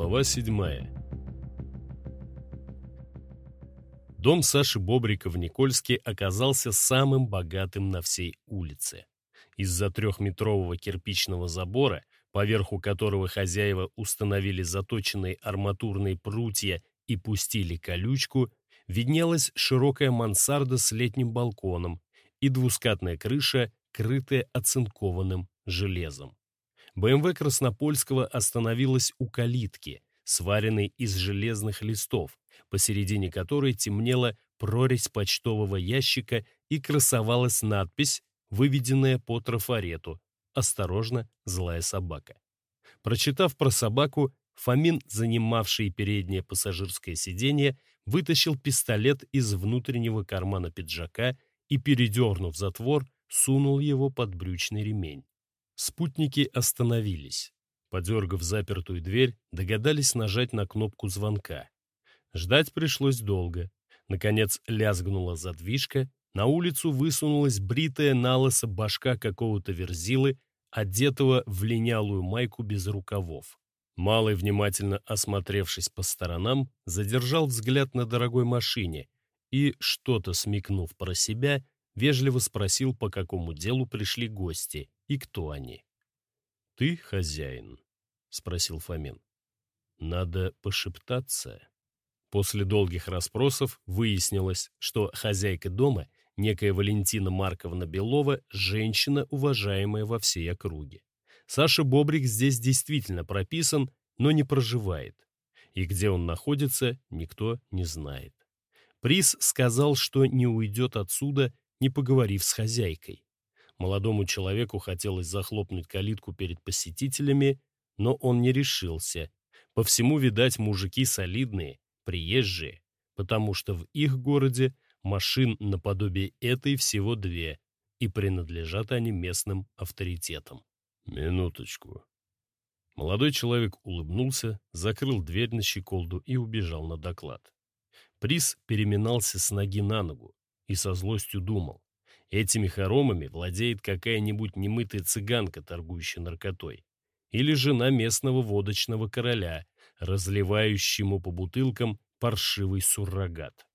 Глава седьмая. Дом Саши Бобрика в Никольске оказался самым богатым на всей улице. Из-за трехметрового кирпичного забора, поверху которого хозяева установили заточенные арматурные прутья и пустили колючку, виднелась широкая мансарда с летним балконом и двускатная крыша, крытая оцинкованным железом. БМВ Краснопольского остановилась у калитки, сваренной из железных листов, посередине которой темнела прорезь почтового ящика и красовалась надпись, выведенная по трафарету «Осторожно, злая собака». Прочитав про собаку, Фомин, занимавший переднее пассажирское сиденье, вытащил пистолет из внутреннего кармана пиджака и, передернув затвор, сунул его под брючный ремень. Спутники остановились. Подергав запертую дверь, догадались нажать на кнопку звонка. Ждать пришлось долго. Наконец лязгнула задвижка, на улицу высунулась бритая налысо башка какого-то верзилы, одетого в линялую майку без рукавов. Малый, внимательно осмотревшись по сторонам, задержал взгляд на дорогой машине и, что-то смекнув про себя, вежливо спросил, по какому делу пришли гости и кто они. «Ты хозяин?» — спросил Фомин. «Надо пошептаться». После долгих расспросов выяснилось, что хозяйка дома, некая Валентина Марковна Белова, женщина, уважаемая во всей округе. Саша Бобрик здесь действительно прописан, но не проживает. И где он находится, никто не знает. Приз сказал, что не уйдет отсюда, не поговорив с хозяйкой. Молодому человеку хотелось захлопнуть калитку перед посетителями, но он не решился. По всему, видать, мужики солидные, приезжие, потому что в их городе машин наподобие этой всего две, и принадлежат они местным авторитетам. «Минуточку». Молодой человек улыбнулся, закрыл дверь на щеколду и убежал на доклад. Приз переминался с ноги на ногу и со злостью думал. Этими хоромами владеет какая-нибудь немытая цыганка, торгующая наркотой, или жена местного водочного короля, разливающему по бутылкам паршивый суррогат.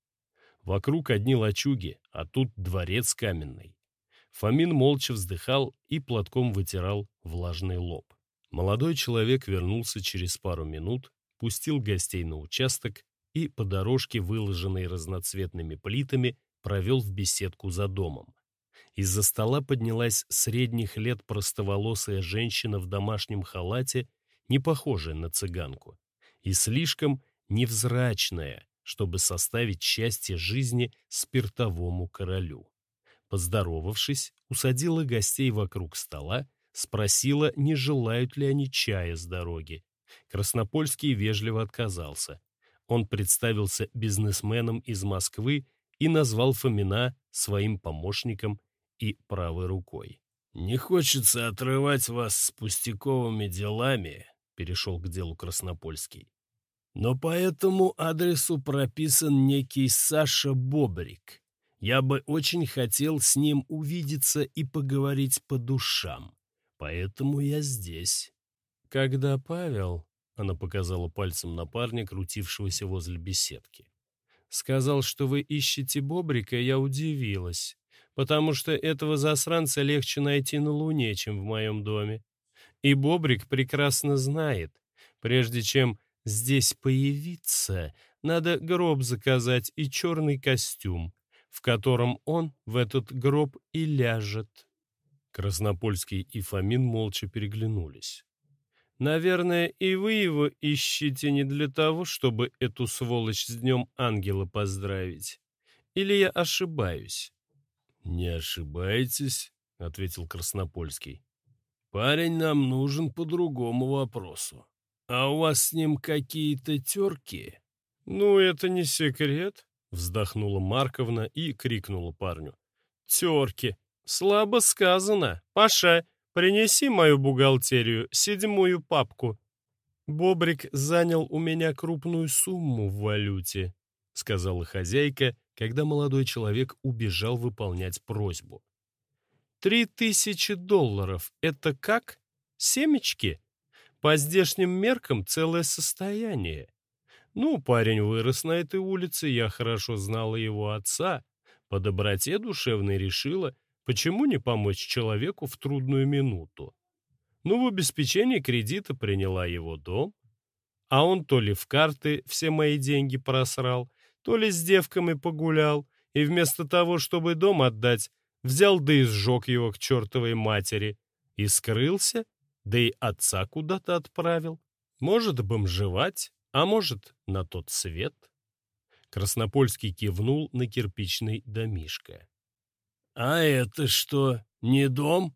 Вокруг одни лачуги, а тут дворец каменный. Фомин молча вздыхал и платком вытирал влажный лоб. Молодой человек вернулся через пару минут, пустил гостей на участок и по дорожке, выложенной разноцветными плитами, провел в беседку за домом. Из-за стола поднялась средних лет простоволосая женщина в домашнем халате, не похожая на цыганку, и слишком невзрачная, чтобы составить счастье жизни спиртовому королю. Поздоровавшись, усадила гостей вокруг стола, спросила, не желают ли они чая с дороги. Краснопольский вежливо отказался. Он представился бизнесменом из Москвы и назвал Фомина своим помощником и правой рукой. «Не хочется отрывать вас с пустяковыми делами», — перешел к делу Краснопольский. «Но по этому адресу прописан некий Саша Бобрик. Я бы очень хотел с ним увидеться и поговорить по душам. Поэтому я здесь». «Когда Павел...» — она показала пальцем на парня, крутившегося возле беседки. «Сказал, что вы ищете Бобрика, я удивилась потому что этого засранца легче найти на Луне, чем в моем доме. И Бобрик прекрасно знает, прежде чем здесь появиться, надо гроб заказать и черный костюм, в котором он в этот гроб и ляжет. Краснопольский и Фомин молча переглянулись. «Наверное, и вы его ищете не для того, чтобы эту сволочь с Днем Ангела поздравить. Или я ошибаюсь?» «Не ошибаетесь», — ответил Краснопольский. «Парень нам нужен по другому вопросу. А у вас с ним какие-то терки?» «Ну, это не секрет», — вздохнула Марковна и крикнула парню. «Терки! Слабо сказано. Паша, принеси мою бухгалтерию, седьмую папку». «Бобрик занял у меня крупную сумму в валюте», — сказала хозяйка, когда молодой человек убежал выполнять просьбу. «Три тысячи долларов — это как? Семечки? По здешним меркам целое состояние. Ну, парень вырос на этой улице, я хорошо знала его отца. По доброте душевной решила, почему не помочь человеку в трудную минуту. Ну, в обеспечении кредита приняла его дом, а он то ли в карты все мои деньги просрал, то ли с девками погулял, и вместо того, чтобы дом отдать, взял да и сжег его к чертовой матери, и скрылся, да и отца куда-то отправил. Может, бомжевать, а может, на тот свет? Краснопольский кивнул на кирпичный домишко. «А это что, не дом?»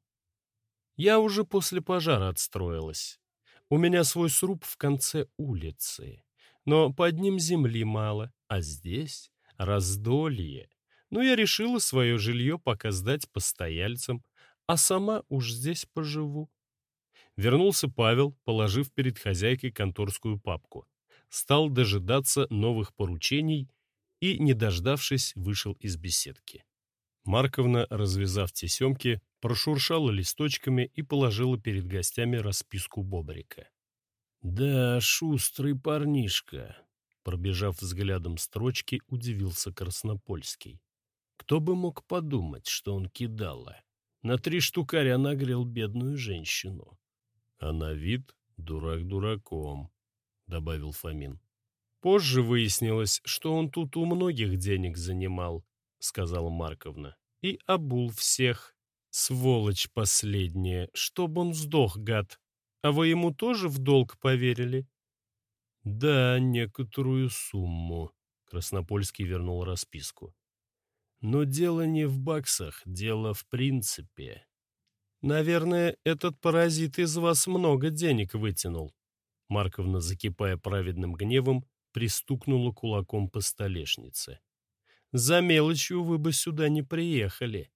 Я уже после пожара отстроилась. У меня свой сруб в конце улицы, но под ним земли мало, а здесь раздолье. Но я решила свое жилье пока сдать постояльцам, а сама уж здесь поживу. Вернулся Павел, положив перед хозяйкой конторскую папку стал дожидаться новых поручений и, не дождавшись, вышел из беседки. Марковна, развязав тесемки, прошуршала листочками и положила перед гостями расписку Бобрика. «Да, шустрый парнишка», — пробежав взглядом строчки, удивился Краснопольский. «Кто бы мог подумать, что он кидала? На три штукаря нагрел бедную женщину. А на вид дурак дураком добавил Фомин. Позже выяснилось, что он тут у многих денег занимал, сказала Марковна. И обул всех. Сволочь последняя, чтоб он сдох, гад. А вы ему тоже в долг поверили? Да, некоторую сумму. Краснопольский вернул расписку. Но дело не в баксах, дело в принципе. Наверное, этот паразит из вас много денег вытянул. Марковна, закипая праведным гневом, пристукнула кулаком по столешнице. «За мелочью вы бы сюда не приехали».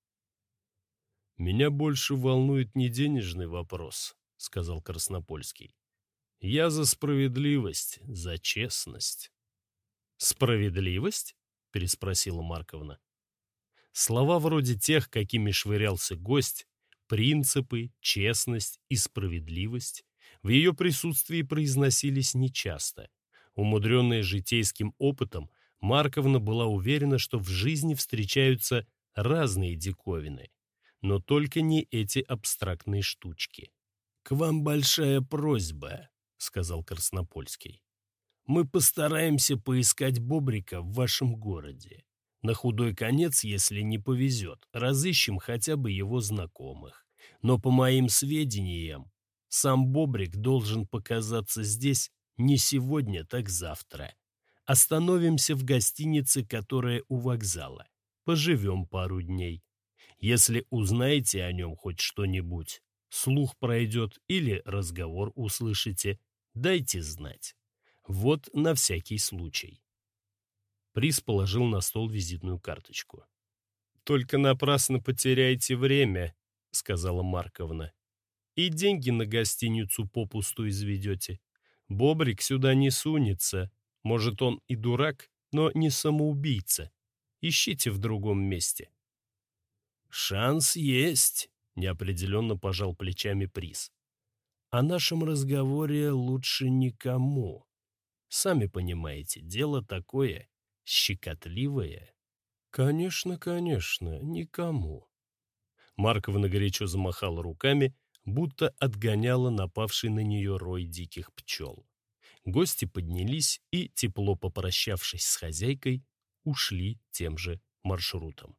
«Меня больше волнует не денежный вопрос», — сказал Краснопольский. «Я за справедливость, за честность». «Справедливость?» — переспросила Марковна. Слова вроде тех, какими швырялся гость, принципы, честность и справедливость в ее присутствии произносились нечасто. Умудренная житейским опытом, Марковна была уверена, что в жизни встречаются разные диковины, но только не эти абстрактные штучки. «К вам большая просьба», — сказал Краснопольский. «Мы постараемся поискать Бобрика в вашем городе. На худой конец, если не повезет, разыщем хотя бы его знакомых. Но, по моим сведениям, сам Бобрик должен показаться здесь не сегодня, так завтра. Остановимся в гостинице, которая у вокзала. Поживем пару дней. Если узнаете о нем хоть что-нибудь, слух пройдет или разговор услышите, дайте знать. Вот на всякий случай. Приз положил на стол визитную карточку. «Только напрасно потеряйте время», — сказала Марковна и деньги на гостиницу попусту изведете. Бобрик сюда не сунется. Может, он и дурак, но не самоубийца. Ищите в другом месте. «Шанс есть», — неопределенно пожал плечами приз. «О нашем разговоре лучше никому. Сами понимаете, дело такое щекотливое». «Конечно, конечно, никому». Марковна горячо замахала руками, будто отгоняла напавший на нее рой диких пчел. Гости поднялись и, тепло попрощавшись с хозяйкой, ушли тем же маршрутом.